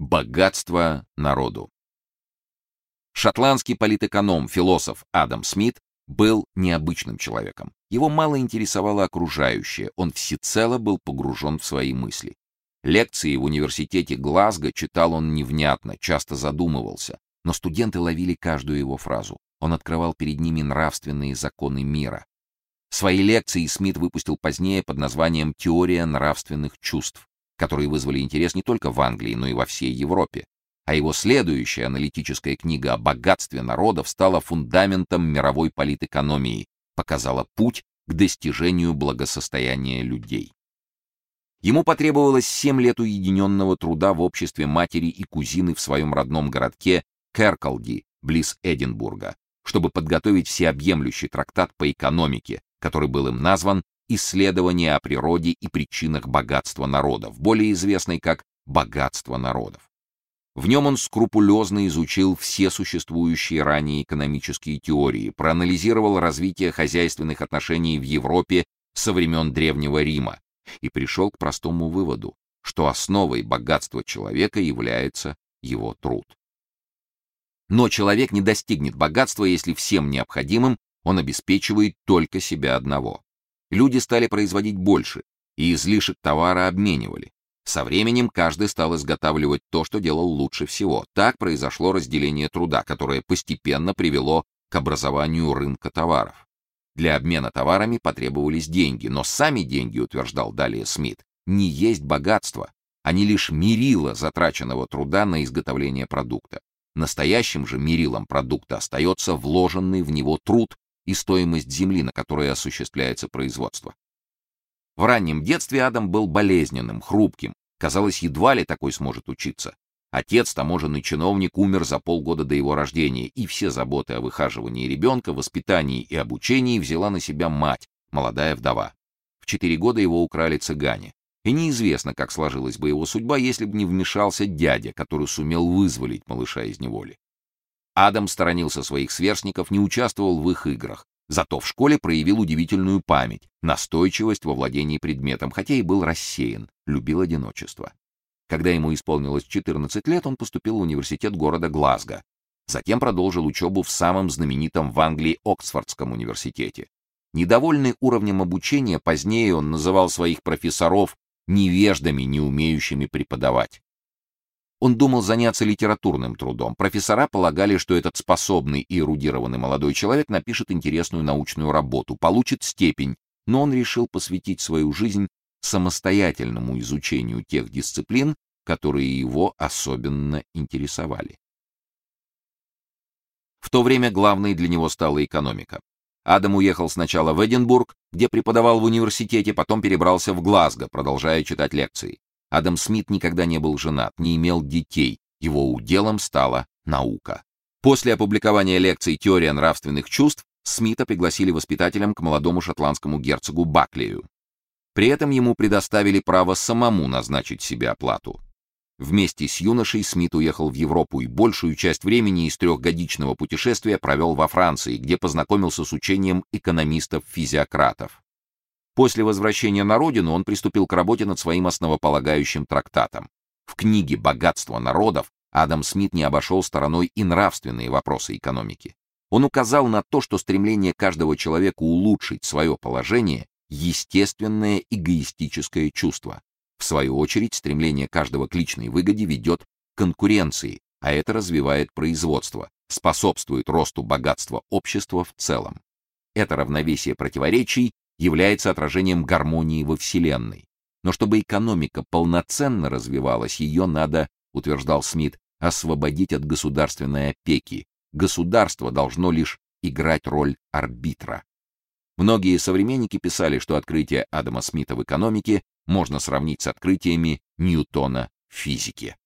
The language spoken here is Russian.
Богатство народу. Шотландский политэконом, философ Адам Смит был необычным человеком. Его мало интересовало окружающее, он всецело был погружен в свои мысли. Лекции в университете Глазго читал он невнятно, часто задумывался, но студенты ловили каждую его фразу. Он открывал перед ними нравственные законы мира. Свои лекции Смит выпустил позднее под названием Теория нравственных чувств которые вызвали интерес не только в Англии, но и во всей Европе. А его следующая аналитическая книга о богатстве народов стала фундаментом мировой политэкономии, показала путь к достижению благосостояния людей. Ему потребовалось 7 лет уединенного труда в обществе матери и кузины в своем родном городке Керкалди, близ Эдинбурга, чтобы подготовить всеобъемлющий трактат по экономике, который был им назван исследование о природе и причинах богатства народов, более известный как «Богатство народов». В нем он скрупулезно изучил все существующие ранее экономические теории, проанализировал развитие хозяйственных отношений в Европе со времен Древнего Рима и пришел к простому выводу, что основой богатства человека является его труд. Но человек не достигнет богатства, если всем необходимым он обеспечивает только себя одного. Люди стали производить больше, и излишек товара обменивали. Со временем каждый стал изготавливать то, что делал лучше всего. Так произошло разделение труда, которое постепенно привело к образованию рынка товаров. Для обмена товарами потребовались деньги, но сами деньги, утверждал далее Смит, не есть богатство, они лишь мерило затраченного труда на изготовление продукта. Настоящим же мерилом продукта остается вложенный в него труд и стоимость земли, на которой осуществляется производство. В раннем детстве Адам был болезненным, хрупким, казалось, едва ли такой сможет учиться. Отец, таможенный чиновник, умер за полгода до его рождения, и все заботы о выхаживании ребенка, воспитании и обучении взяла на себя мать, молодая вдова. В четыре года его украли цыгане. И неизвестно, как сложилась бы его судьба, если бы не вмешался дядя, который сумел вызволить малыша из неволи. Адам сторонился своих сверстников, не участвовал в их играх. Зато в школе проявил удивительную память, настойчивость во владении предметом, хотя и был рассеян, любил одиночество. Когда ему исполнилось 14 лет, он поступил в университет города Глазго. Затем продолжил учебу в самом знаменитом в Англии Оксфордском университете. Недовольный уровнем обучения, позднее он называл своих профессоров невеждами, не умеющими преподавать. Он думал заняться литературным трудом. Профессора полагали, что этот способный и эрудированный молодой человек напишет интересную научную работу, получит степень, но он решил посвятить свою жизнь самостоятельному изучению тех дисциплин, которые его особенно интересовали. В то время главной для него стала экономика. Адам уехал сначала в Эдинбург, где преподавал в университете, потом перебрался в Глазго, продолжая читать лекции. Адам Смит никогда не был женат, не имел детей. Его уделом стала наука. После опубликования лекций «Теория нравственных чувств» Смита пригласили воспитателем к молодому шотландскому герцогу Баклею. При этом ему предоставили право самому назначить себе оплату. Вместе с юношей Смит уехал в Европу и большую часть времени из трехгодичного путешествия провел во Франции, где познакомился с учением экономистов-физиократов. После возвращения на родину он приступил к работе над своим основополагающим трактатом. В книге Богатство народов Адам Смит не обошел стороной и нравственные вопросы экономики. Он указал на то, что стремление каждого человека улучшить свое положение естественное эгоистическое чувство. В свою очередь, стремление каждого к личной выгоде ведет к конкуренции, а это развивает производство, способствует росту богатства общества в целом. Это равновесие противоречий является отражением гармонии во Вселенной. Но чтобы экономика полноценно развивалась, ее надо, утверждал Смит, освободить от государственной опеки. Государство должно лишь играть роль арбитра. Многие современники писали, что открытие Адама Смита в экономике можно сравнить с открытиями Ньютона в физике.